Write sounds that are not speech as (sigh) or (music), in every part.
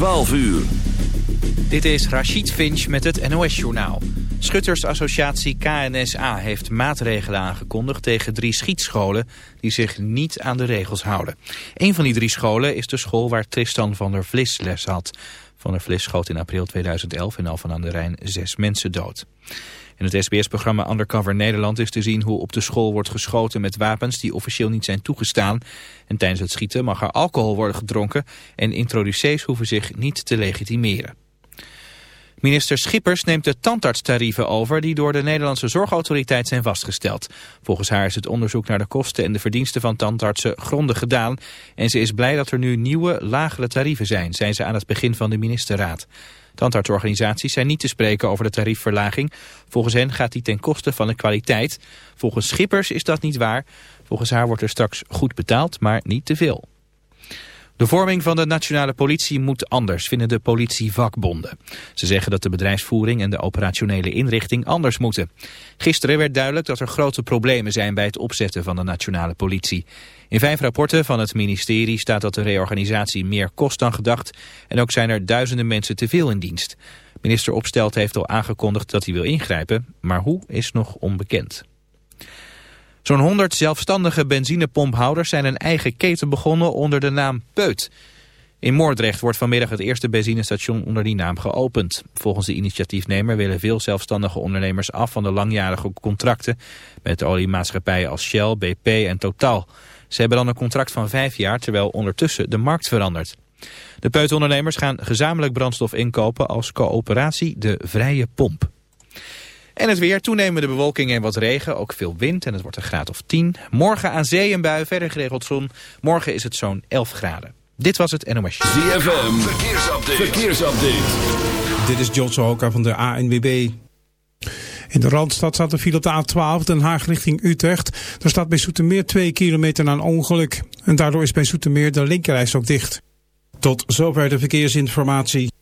12 uur. Dit is Rachid Finch met het NOS-journaal. Schuttersassociatie KNSA heeft maatregelen aangekondigd tegen drie schietscholen die zich niet aan de regels houden. Een van die drie scholen is de school waar Tristan van der Vlis les had. Van der Vlis schoot in april 2011 in Alphen aan de Rijn zes mensen dood. In het SBS-programma Undercover Nederland is te zien hoe op de school wordt geschoten met wapens die officieel niet zijn toegestaan. En tijdens het schieten mag er alcohol worden gedronken en introducees hoeven zich niet te legitimeren. Minister Schippers neemt de tandartstarieven over die door de Nederlandse Zorgautoriteit zijn vastgesteld. Volgens haar is het onderzoek naar de kosten en de verdiensten van tandartsen grondig gedaan. En ze is blij dat er nu nieuwe, lagere tarieven zijn, zijn ze aan het begin van de ministerraad. Tandartsorganisaties zijn niet te spreken over de tariefverlaging. Volgens hen gaat die ten koste van de kwaliteit. Volgens Schippers is dat niet waar. Volgens haar wordt er straks goed betaald, maar niet te veel. De vorming van de nationale politie moet anders, vinden de politievakbonden. Ze zeggen dat de bedrijfsvoering en de operationele inrichting anders moeten. Gisteren werd duidelijk dat er grote problemen zijn bij het opzetten van de nationale politie. In vijf rapporten van het ministerie staat dat de reorganisatie meer kost dan gedacht... en ook zijn er duizenden mensen te veel in dienst. Minister Opstelt heeft al aangekondigd dat hij wil ingrijpen, maar hoe is nog onbekend. Zo'n 100 zelfstandige benzinepomphouders zijn een eigen keten begonnen onder de naam Peut. In Moordrecht wordt vanmiddag het eerste benzinestation onder die naam geopend. Volgens de initiatiefnemer willen veel zelfstandige ondernemers af van de langjarige contracten met oliemaatschappijen als Shell, BP en Total. Ze hebben dan een contract van vijf jaar terwijl ondertussen de markt verandert. De peutondernemers gaan gezamenlijk brandstof inkopen als coöperatie de Vrije Pomp. En het weer, toenemende bewolking en wat regen, ook veel wind en het wordt een graad of 10. Morgen aan zee en bui, verder geregeld zon. Morgen is het zo'n 11 graden. Dit was het NOS. ZFM, verkeersupdate. verkeersupdate. Dit is John Sohoka van de ANWB. In de Randstad staat de file op de A12 Den Haag richting Utrecht. Er staat bij Soetermeer 2 kilometer na een ongeluk. En daardoor is bij Soetermeer de linkerreis ook dicht. Tot zover de verkeersinformatie.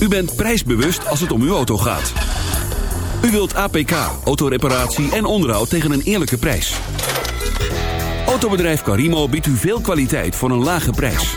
U bent prijsbewust als het om uw auto gaat. U wilt APK, autoreparatie en onderhoud tegen een eerlijke prijs. Autobedrijf Carimo biedt u veel kwaliteit voor een lage prijs.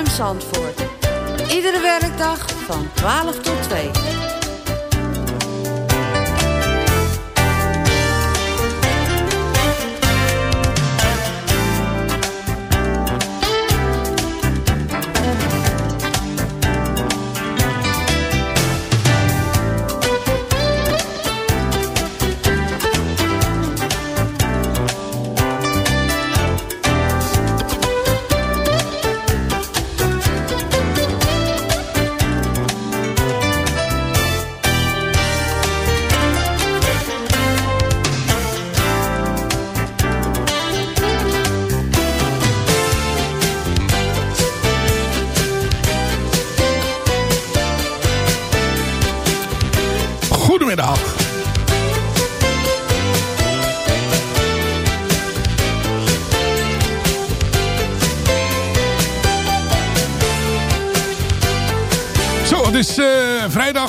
ZFM Zandvoort. Iedere werkdag van 12 tot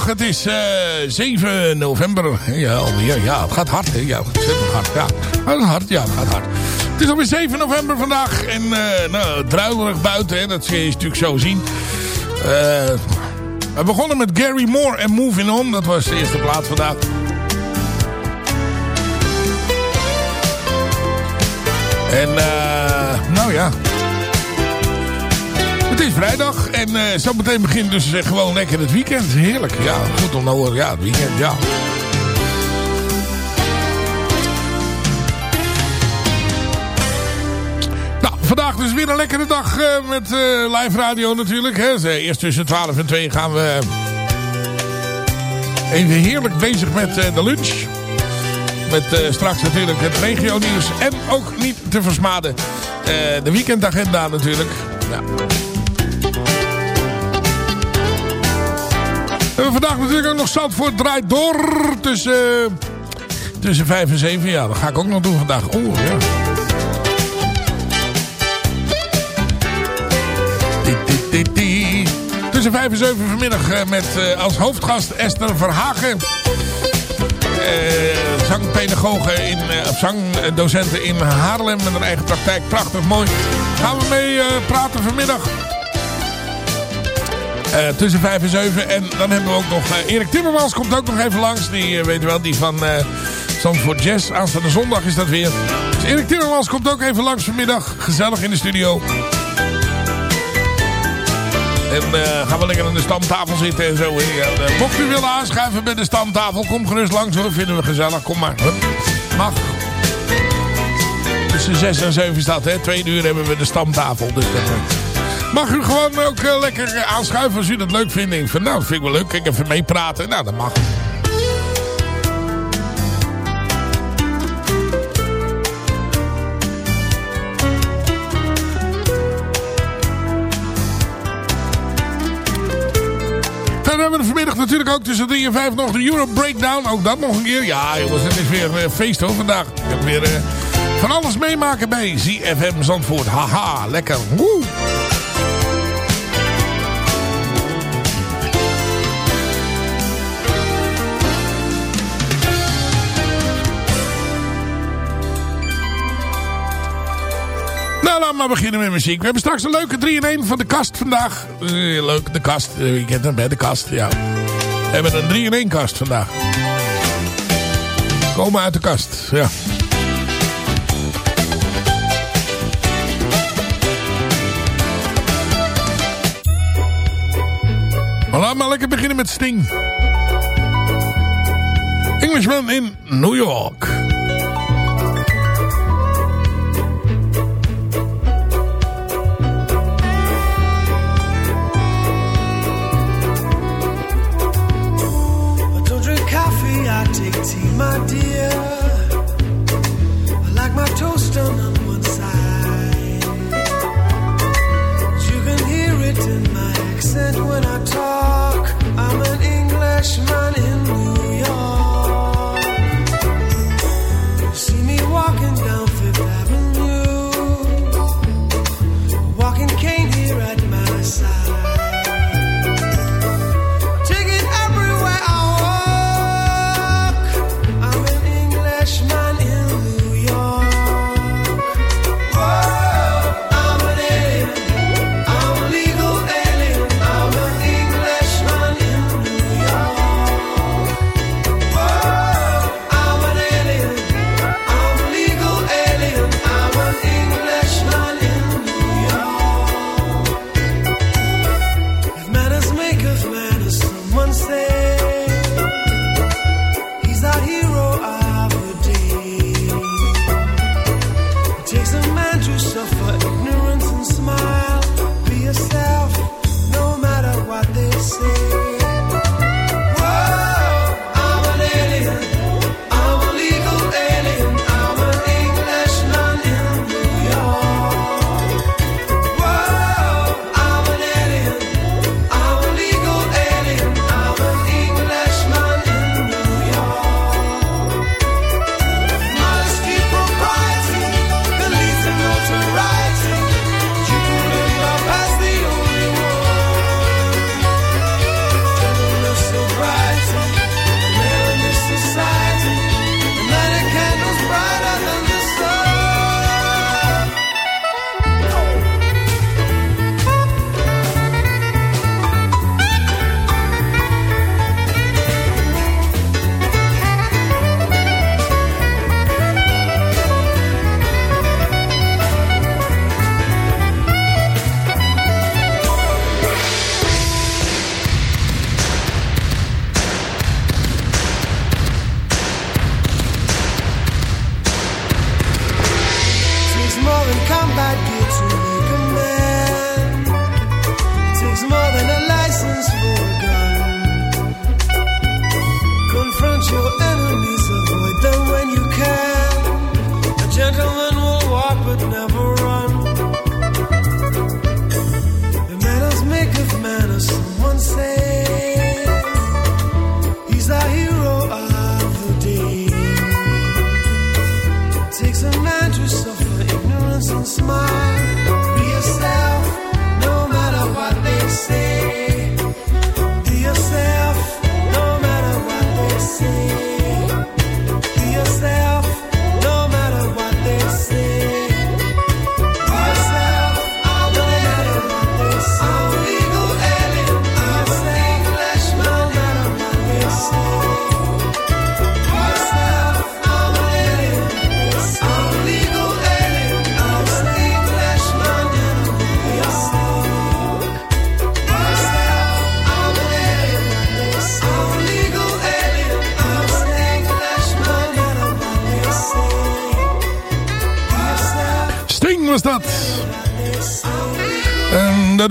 het is eh 7 november. Ja, alweer, ja, het gaat hard, hè? Ja, ontzettend hard. Ja, het hard, ja, het gaat hard. Het is alweer 7 november vandaag en eh nou, druilerig buiten, hè? dat kun je natuurlijk zo zien. Eh, we begonnen met Gary Moore en Moving On, dat was de eerste plaats vandaag. En nou ja. Het is vrijdag en eh zo meteen begint dus eh, gewoon lekker het weekend. Heerlijk. Ja, goed om nou ja, het weekend, ja. Nou, vandaag dus weer een lekkere dag eh, met live radio natuurlijk. Hè. Eerst tussen 12 en 2 gaan we even heerlijk bezig met de lunch. Met straks natuurlijk het regio nieuws. En ook niet te versmaden de weekendagenda natuurlijk. Ja. Hebben vandaag natuurlijk ook nog Zandvoort draait door tussen, tussen 5 en 7. Ja, dat ga ik ook nog doen vandaag. Oeh, ja. Tussen 5 en 7 vanmiddag eh, met eh, als hoofdgast Esther Verhagen. Eh, zangpedagoge in, of zangdocenten in Haarlem met een eigen praktijk. Prachtig mooi. Gaan we mee praten vanmiddag. Eh, tussen 5 en 7. En dan hebben we ook nog eh, Erik Timmermans komt ook nog even langs. Die eh, weet wel, die van Zandvoort Jazz. Aanstaande zondag is dat weer. Dus Erik Timmermans komt ook even langs vanmiddag. Gezellig in de studio. En gaan we lekker aan de stamtafel zitten en zo. eh, mocht u willen aanschuiven bij de stamtafel, kom gerust langs hoor. Vinden we gezellig. Kom maar. Mag. Tussen 6 en 7 staat, hè. Twee uur hebben we de stamtafel. Dus dat, mag u gewoon ook eh, lekker eh, aanschuiven als u dat leuk vindt. Ik vind, nou, dat vind ik wel leuk. Kijk, even meepraten. Nou, dat mag. Hebben we vanmiddag natuurlijk ook tussen 3 en 5 nog de Euro Breakdown. Ook dat nog een keer. Ja jongens, het is weer eh, feest hoor vandaag. Ik heb weer van alles meemaken bij ZFM Zandvoort. Haha, lekker. Woe. Maar beginnen met muziek. We hebben straks een leuke 3-in-1 van de kast vandaag. Eh, leuk, de kast. Eh, je kent bij de kast, ja. We hebben een 3-in-1 kast vandaag. Komen uit de kast, ja. Maar we maar lekker beginnen met Sting. Englishman in New York. My dear.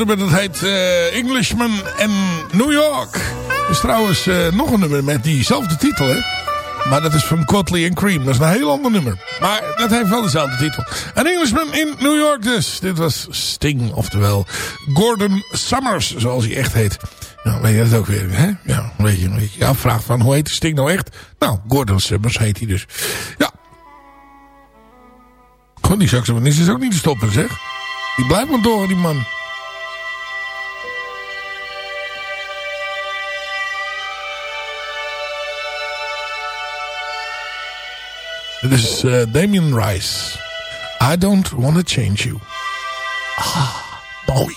Nummer dat heet eh, Englishman en New York. Er is trouwens eh, nog een nummer met diezelfde titel, hè. Maar dat is van Cotley and Cream. Dat is een heel ander nummer. Maar dat heeft wel dezelfde titel. Een Englishman in New York dus. Dit was Sting, oftewel Gordon Summers, zoals hij echt heet. Nou, weet je dat ook weer, hè? Ja, weet je, weet je van hoe heet Sting nou echt? Nou, Gordon Summers heet hij dus. Ja. Gewoon die saxofonist is ook niet te stoppen, zeg. Die blijft maar door, die man. Dit is eh, Damien Rice. I don't want to change you. Ah, mooi.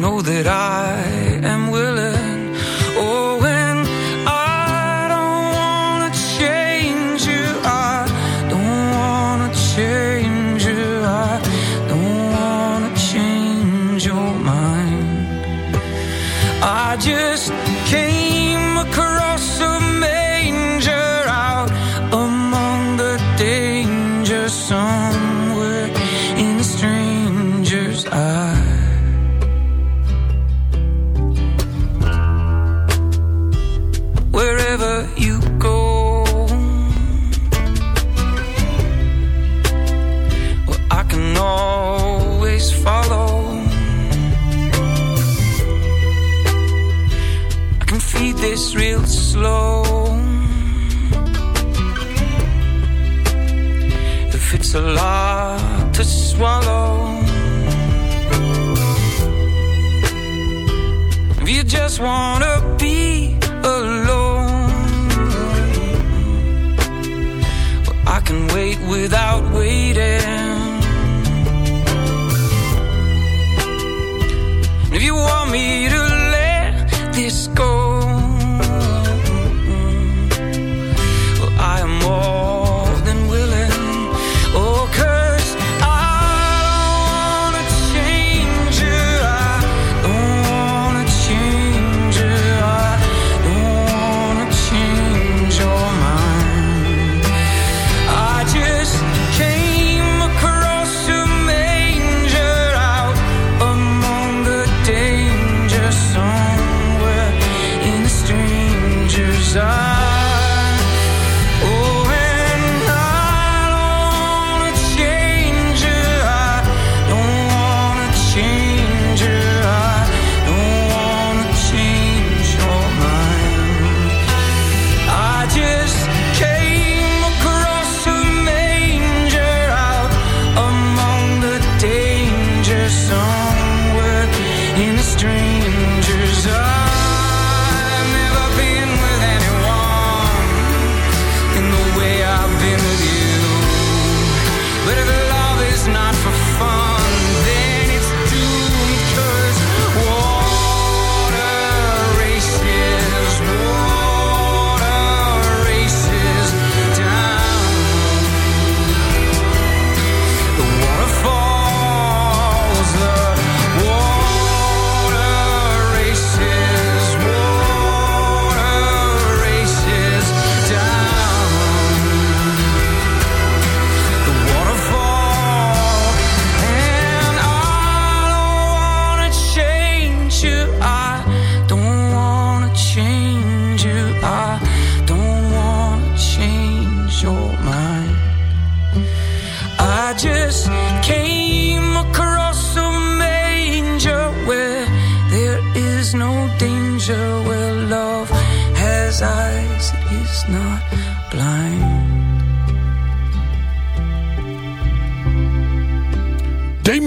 know that I am willing. Swallow, if you just wanna be alone, well, I can wait without waiting.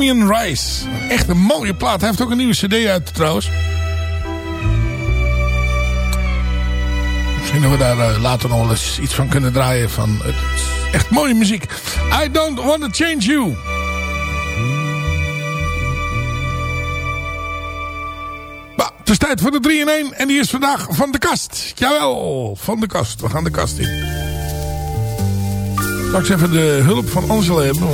Damien Rice. Echt een mooie plaat. Hij heeft ook een nieuwe cd uit trouwens. Misschien dat we daar eh, later nog wel eens iets van kunnen draaien. Van, het is echt mooie muziek. I don't want to change you. Maar het is tijd voor de 3 in 1 en die is vandaag van de kast. Jawel, van de kast. We gaan de kast in. Straks even de hulp van Angela hebben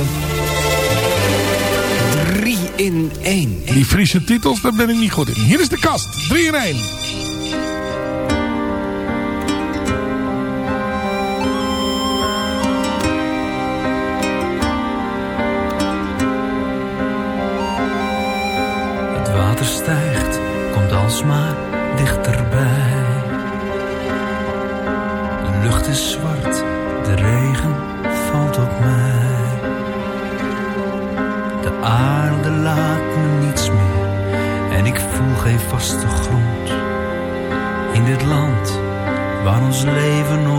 in 1. Die Friese titels, daar ben ik niet goed in. Hier is de kast. 3 in 1. Het water stijgt, komt alsmaar ons leven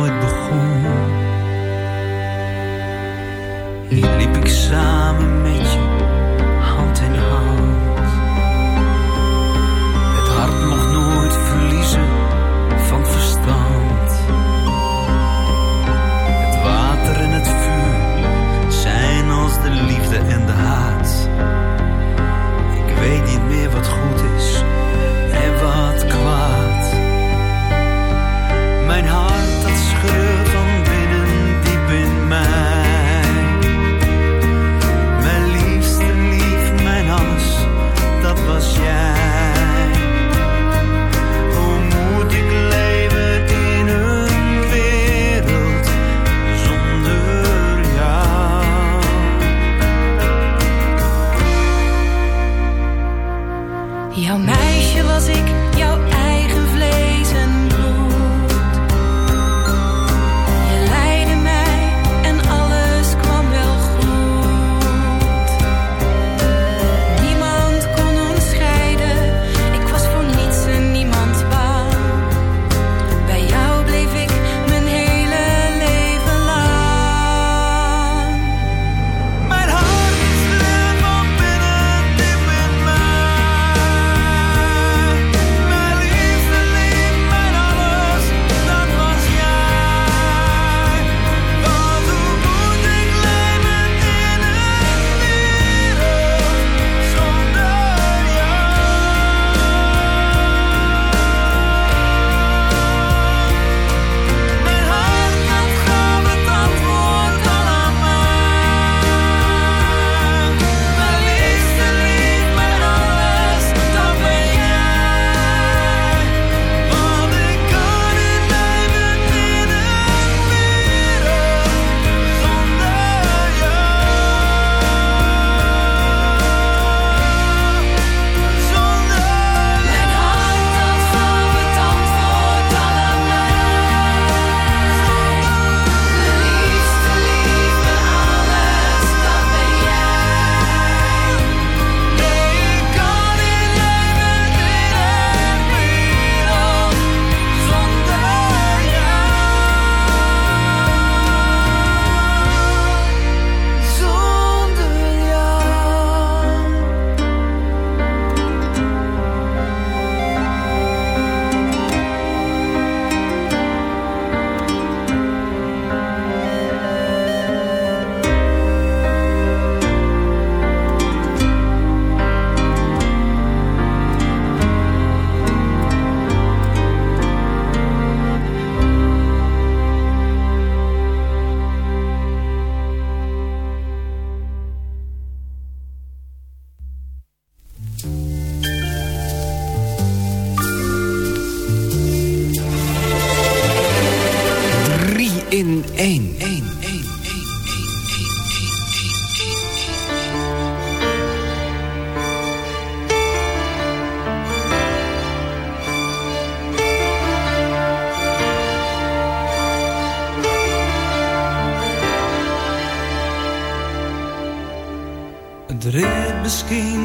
asking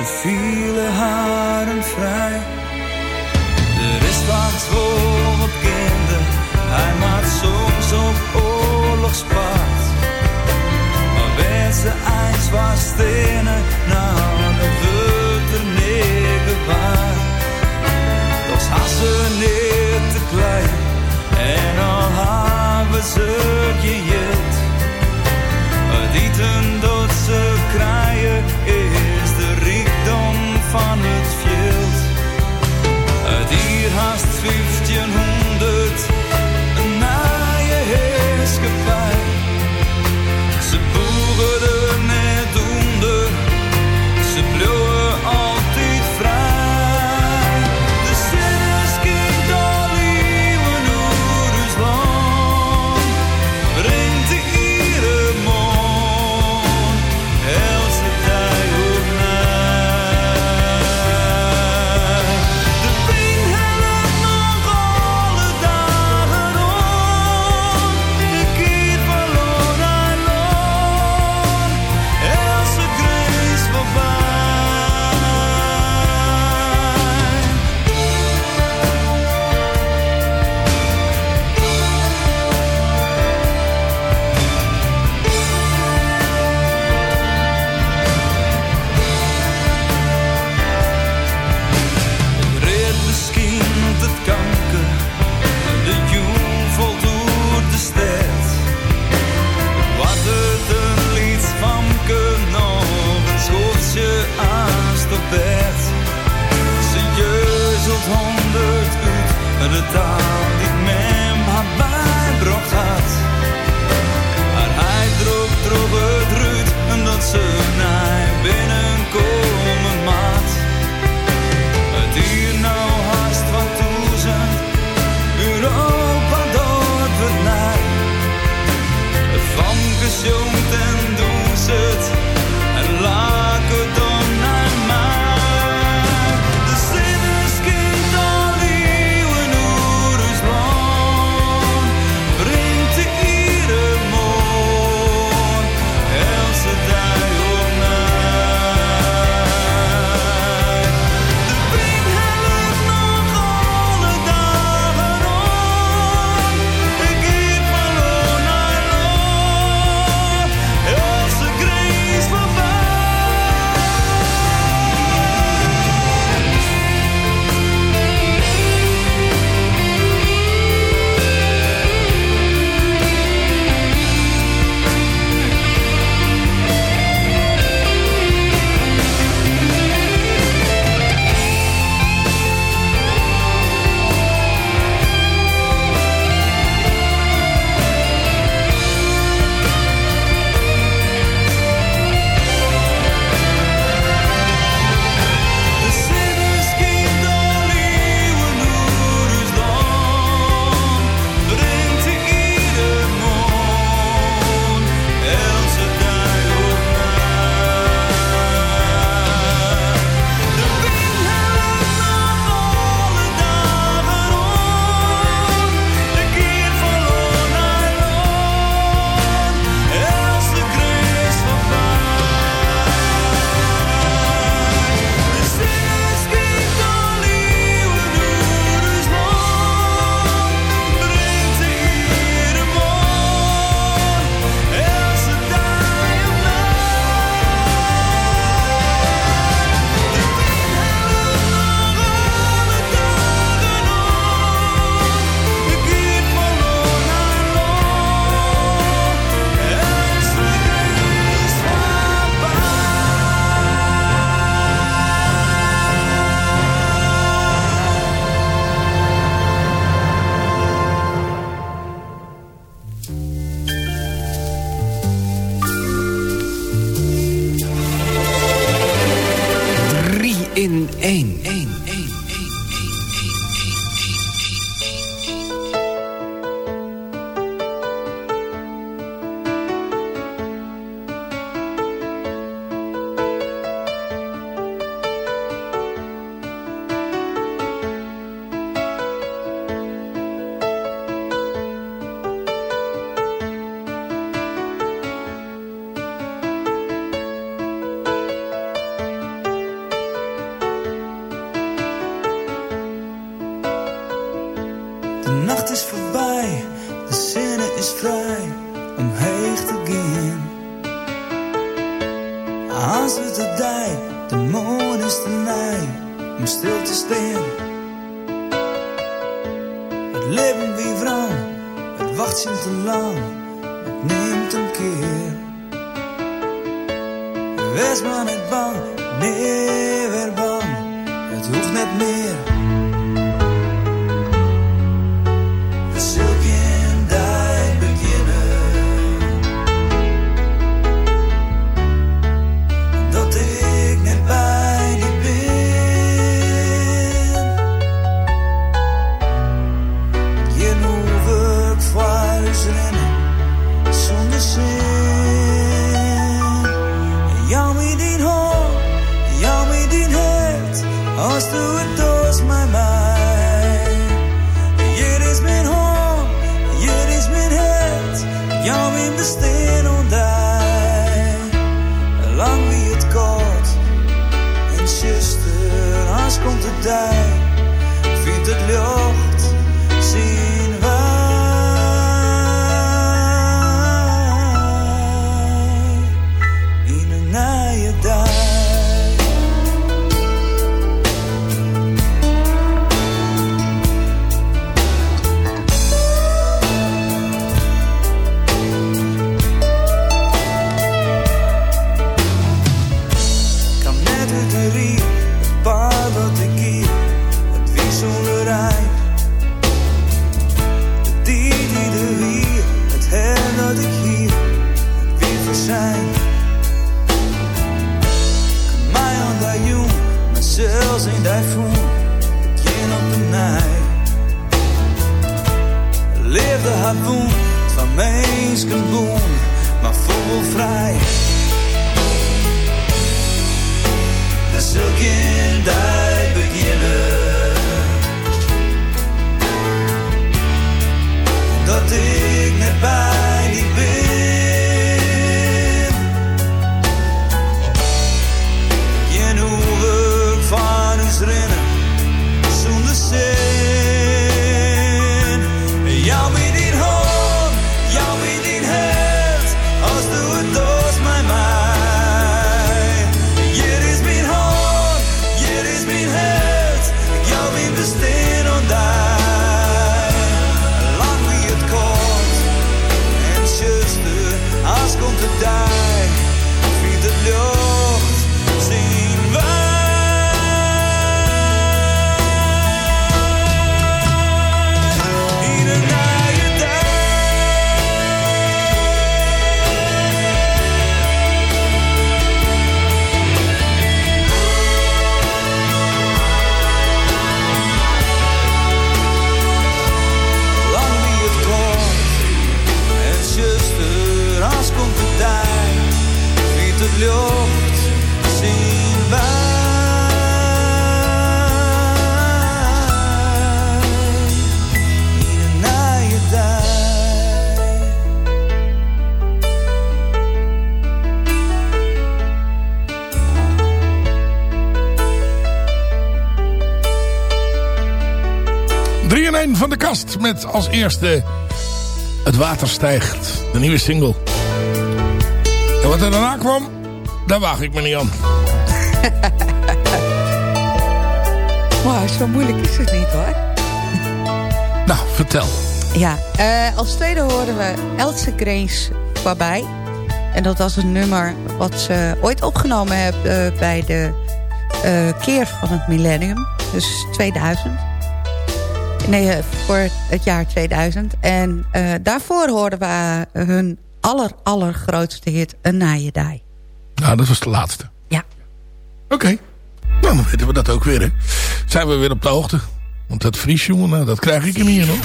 ze vielen haren vrij. Er is wat voor wat kinderen, hij maakt soms op oorlogspaard. Maar werd ze eens was stenen, nou dat wordt er waar. Doch had ze niet te klein, en al hebben ze gejild. Het eten hier als eerste Het Water Stijgt, de nieuwe single. En wat er daarna kwam, daar waag ik me niet aan. (laughs) Wauw, zo moeilijk is het niet hoor. (laughs) Nou, vertel. Ja, eh, als tweede horen we Else Grace voorbij. En dat was een nummer wat ze ooit opgenomen hebben eh, bij de eh, keer van het millennium. Dus 2000. Nee, voor het het jaar 2000. En eh, daarvoor hoorden we eh, hun aller, allergrootste hit, Een Naaiedaai. Nou, dat was de laatste. Ja. Oké. Nou, dan weten we dat ook weer, hè. Zijn we weer op de hoogte. Want dat Fries, jongen, nou, dat krijg ik hem hier, nog.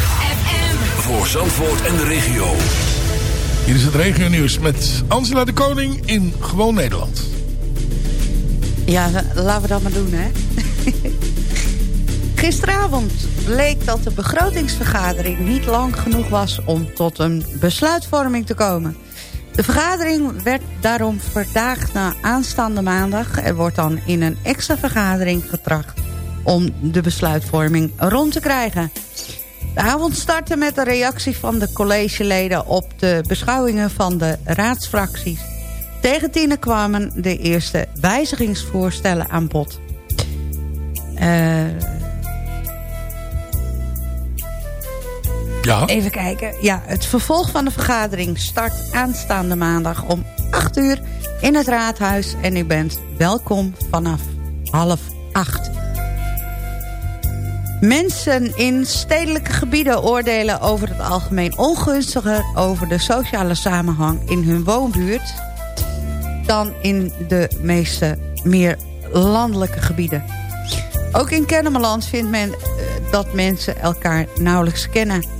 Voor Zandvoort en de regio. Hier is het regio nieuws met Angela de Koning in Gewoon Nederland. Ja, laten we dat maar doen, hè. Gisteravond bleek dat de begrotingsvergadering niet lang genoeg was... om tot een besluitvorming te komen. De vergadering werd daarom verdaagd naar aanstaande maandag. Er wordt dan in een extra vergadering getracht om de besluitvorming rond te krijgen. De avond startte met een reactie van de collegeleden op de beschouwingen van de raadsfracties. Tegen tienen kwamen de eerste wijzigingsvoorstellen aan bod. Eh, Ja. Even kijken. Ja, het vervolg van de vergadering start aanstaande maandag om 8 uur in het raadhuis. En u bent welkom vanaf half 8. Mensen in stedelijke gebieden oordelen over het algemeen ongunstiger... over de sociale samenhang in hun woonbuurt... dan in de meeste meer landelijke gebieden. Ook in Kennemerland vindt men eh, dat mensen elkaar nauwelijks kennen.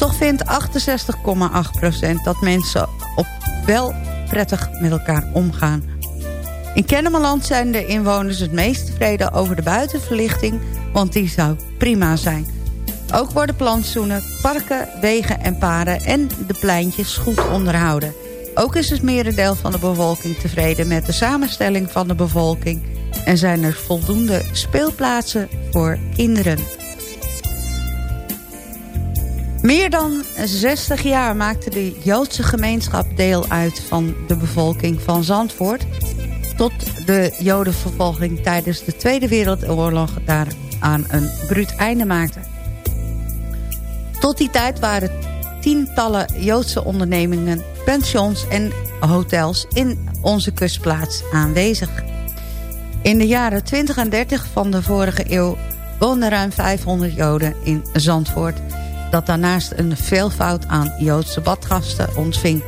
Toch vindt 68,8% dat mensen op wel prettig met elkaar omgaan. In Kennemerland zijn de inwoners het meest tevreden over de buitenverlichting... want die zou prima zijn. Ook worden plantsoenen, parken, wegen en paden en de pleintjes goed onderhouden. Ook is het merendeel van de bevolking tevreden met de samenstelling van de bevolking... en zijn er voldoende speelplaatsen voor kinderen. Meer dan 60 jaar maakte de Joodse gemeenschap deel uit van de bevolking van Zandvoort... tot de jodenvervolging tijdens de Tweede Wereldoorlog daaraan een bruut einde maakte. Tot die tijd waren tientallen Joodse ondernemingen, pensions en hotels in onze kustplaats aanwezig. In de jaren 20 en 30 van de vorige eeuw woonden ruim 500 Joden in Zandvoort... dat daarnaast een veelvoud aan Joodse badgasten ontving.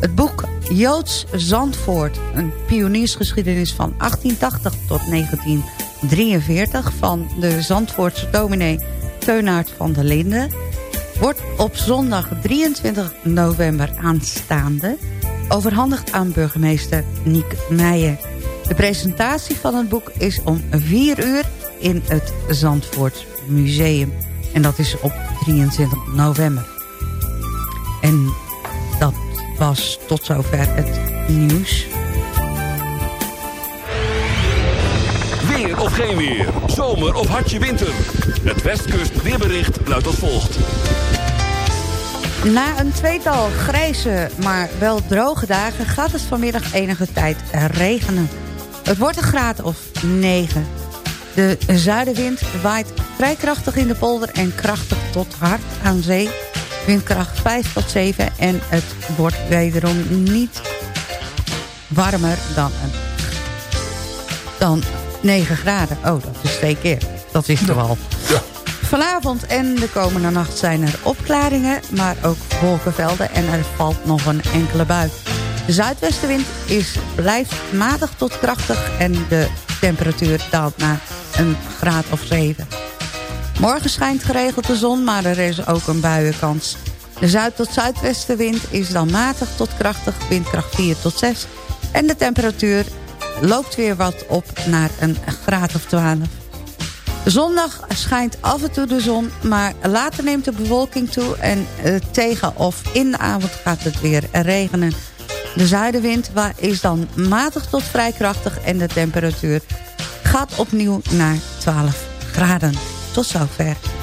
Het boek Joods Zandvoort, een pioniersgeschiedenis van 1880 tot 1943... van de Zandvoortse dominee Teunaert van der Linden... wordt op zondag 23 november aanstaande... overhandigd aan burgemeester Niek Meijer. De presentatie van het boek is om 4 uur in het Zandvoort Museum. En dat is op 23 november. En dat was tot zover het nieuws. Weer of geen weer. Zomer of hartje winter. Het Westkust weerbericht luidt als volgt. Na een tweetal grijze, maar wel droge dagen... gaat het vanmiddag enige tijd regenen. Het wordt een graad of 9. De zuidenwind waait vrij krachtig in de polder... en krachtig tot hard aan zee. Windkracht 5 tot 7 en het wordt wederom niet warmer dan, een, dan 9 graden. Oh, dat is twee keer. Dat is toch al. Vanavond en de komende nacht zijn er opklaringen, maar ook wolkenvelden en er valt nog een enkele bui. De zuidwestenwind is, blijft matig tot krachtig en de temperatuur daalt naar een graad of 7. Morgen schijnt geregeld de zon, maar er is ook een buienkans. De zuid- tot zuidwestenwind is dan matig tot krachtig, windkracht 4 tot 6. En de temperatuur loopt weer wat op naar een graad of 12. Zondag schijnt af en toe de zon, maar later neemt de bewolking toe... en eh, tegen of in de avond gaat het weer regenen. De zuidenwind is dan matig tot vrij krachtig... en de temperatuur gaat opnieuw naar 12 graden. Tot zover.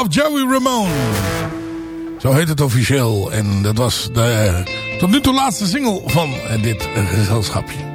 of Joey Ramone. Zo heet het officieel. En dat was de eh, tot nu toe laatste single van eh, dit eh, gezelschapje.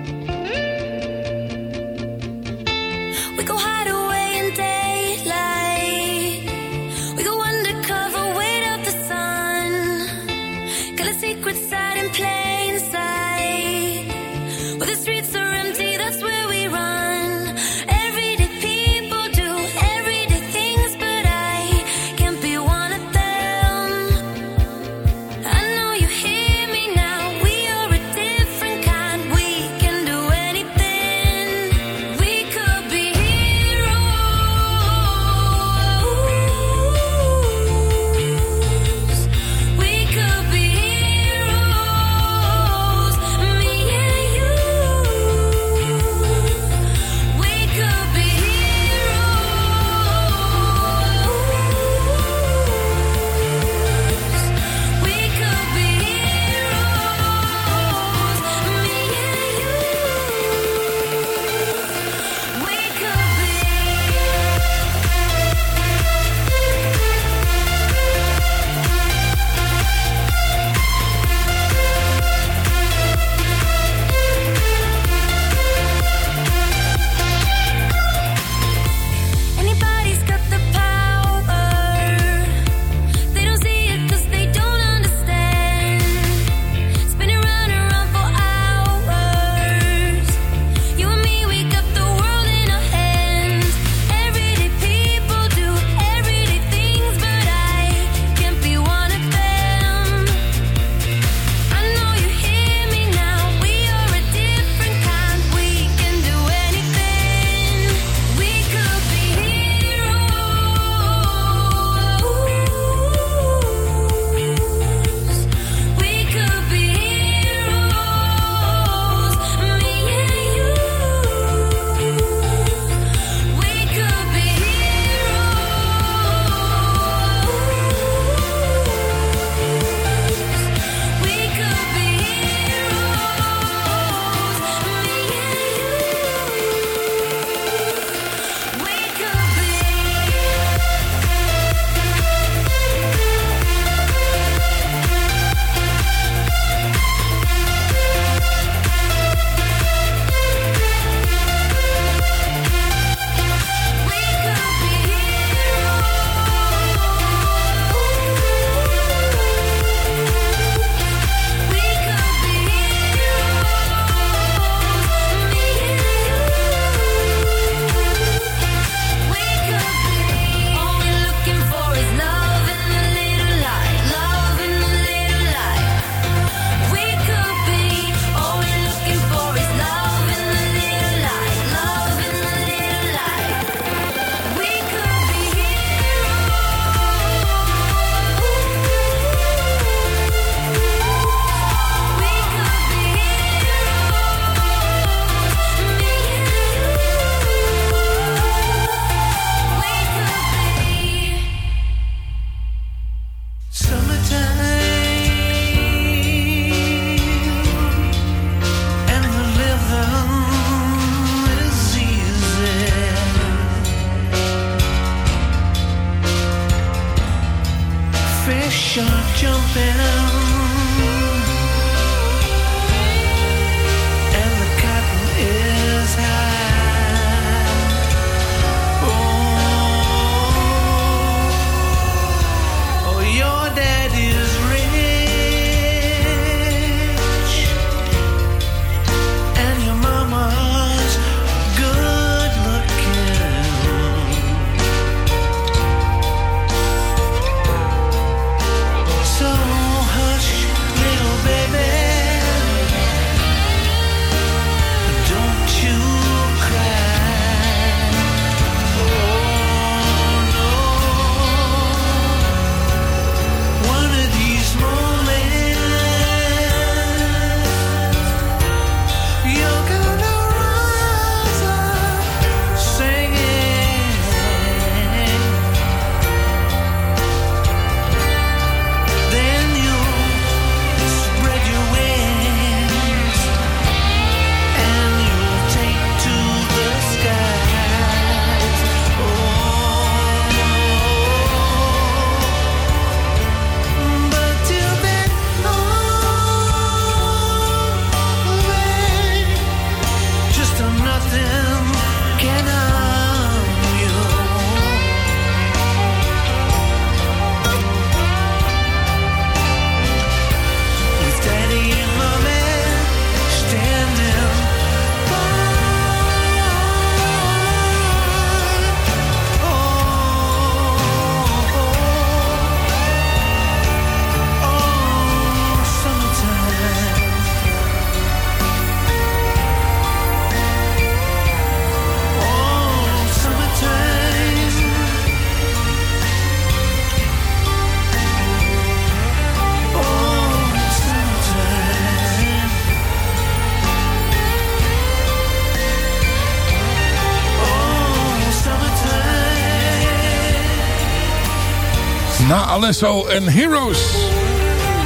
Alesso en Heroes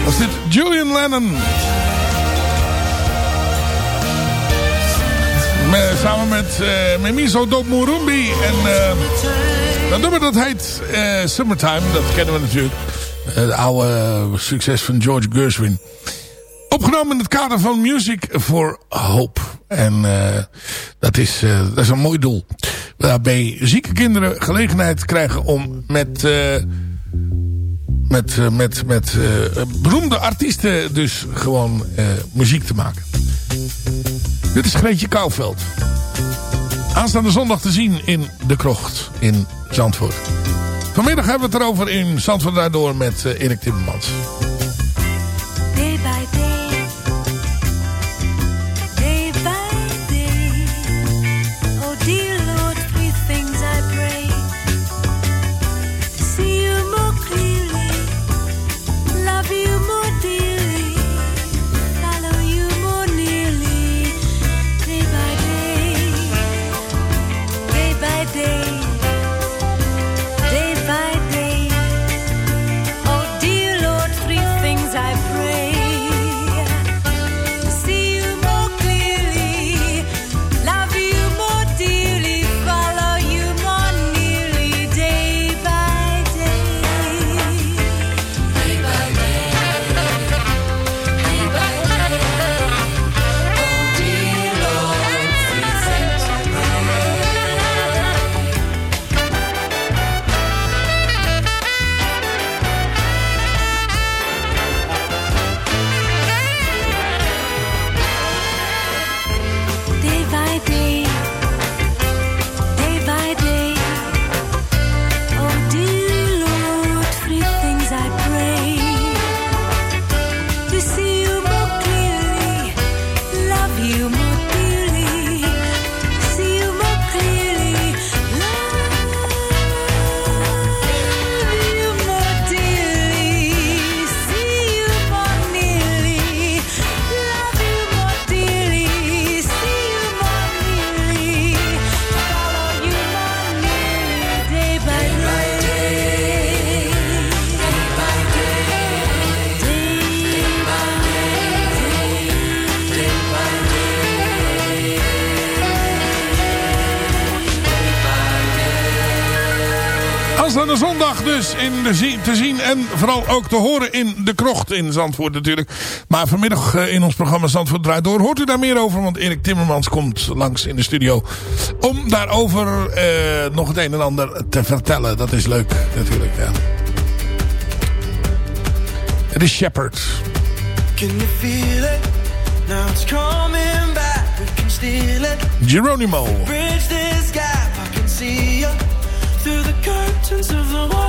was dit Julian Lennon. Met- samen met eh Memiso Dop Murumbi. En eh, dat nummer dat heet eh, Summertime. Dat kennen we natuurlijk. Eh, Het oude eh, succes van George Gershwin. Opgenomen in het kader van Music for Hope. En eh, dat, is, eh, dat is een mooi doel. Waarbij zieke kinderen gelegenheid krijgen om met... eh, met, eh, met, met eh, beroemde artiesten dus gewoon eh, muziek te maken. Dit is Greetje Kouwveld. Aanstaande zondag te zien in De Krocht in Zandvoort. Vanmiddag hebben we het erover in Zandvoort daardoor met eh, Erik Timmermans. In de te zien en vooral ook te horen in de krocht in Zandvoort natuurlijk. Maar vanmiddag eh, in ons programma Zandvoort draait door hoort u daar meer over. Want Erik Timmermans komt langs in de studio om daarover eh, nog het een en ander te vertellen. Dat is leuk natuurlijk. Ja. Het is Shepard. Can you feel it? Now it's coming back. We can steal it. Geronimo. Bridge this gap. I can see you through the curtains of the.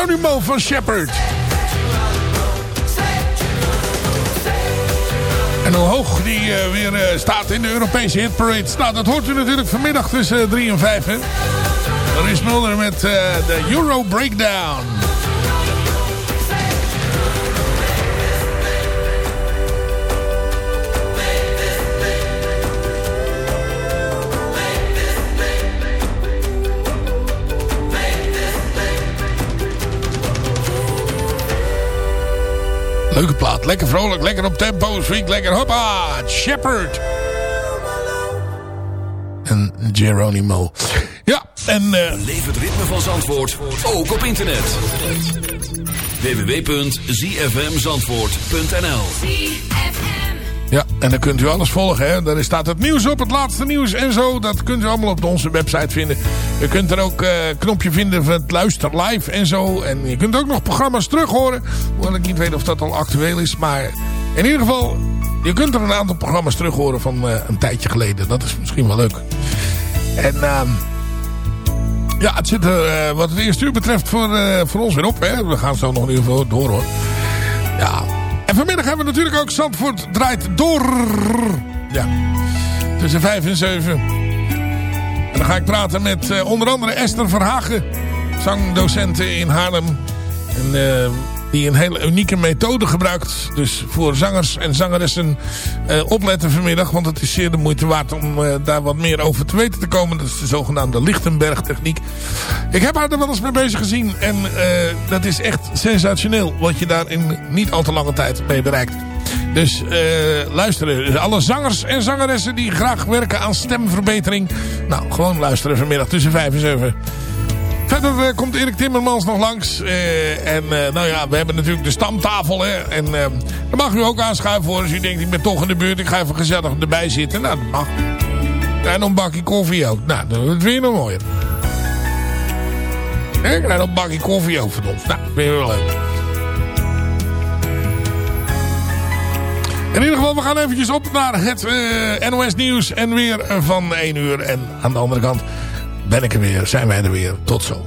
Geronimo van Shepard. En hoe hoog die eh, weer eh, staat in de Europese hitparade. Nou, dat hoort u natuurlijk vanmiddag tussen 3 en 5. Hè? Maurice Mulder met eh, de Euro Breakdown. Leuke plaat. Lekker vrolijk, lekker op tempo, swing, lekker hoppa. Shepard. En Geronimo. Ja, en... eh, Leef het ritme van Zandvoort, ook op internet. www.zfmzandvoort.nl Ja, en dan kunt u alles volgen. Hè. Daar staat het nieuws op, het laatste nieuws en zo. Dat kunt u allemaal op onze website vinden. U kunt er ook eh, een knopje vinden van het luister live en zo. En je kunt ook nog programma's terug horen. Hoewel ik niet weet of dat al actueel is. Maar in ieder geval, je kunt er een aantal programma's terug horen van eh, een tijdje geleden. Dat is misschien wel leuk. En ehm, ja, het zit er eh, wat het eerste uur betreft voor, eh, voor ons weer op. Hè. We gaan zo nog in ieder geval door hoor. Ja, en vanmiddag hebben we natuurlijk ook Zandvoort draait door. Ja, tussen 5 en 7. Dan ga ik praten met eh, onder andere Esther Verhagen. Zangdocenten in Haarlem. En, eh, die een hele unieke methode gebruikt. Dus voor zangers en zangeressen eh, opletten vanmiddag. Want het is zeer de moeite waard om eh, daar wat meer over te weten te komen. Dat is de zogenaamde Lichtenberg techniek. Ik heb haar er wel eens mee bezig gezien. En eh, dat is echt sensationeel. Wat je daar in niet al te lange tijd mee bereikt. Dus luisteren. Dus alle zangers en zangeressen die graag werken aan stemverbetering. Nou, gewoon luisteren vanmiddag tussen 5 en 7. Verder eh, komt Erik Timmermans nog langs. Eh, en eh, nou ja, we hebben natuurlijk de stamtafel. Hè, en daar mag u ook aanschuiven voor als u denkt, ik ben toch in de buurt. Ik ga even gezellig erbij zitten. Nou, dat mag. En een bakje koffie ook. Nou, dan wordt het weer nog mooier. En nog een bakje koffie ook ons. Nou, dat je wel leuk. In ieder geval, we gaan eventjes op naar het NOS nieuws en weer van 1 uur. En aan de andere kant ben ik er weer, zijn wij er weer. Tot zo.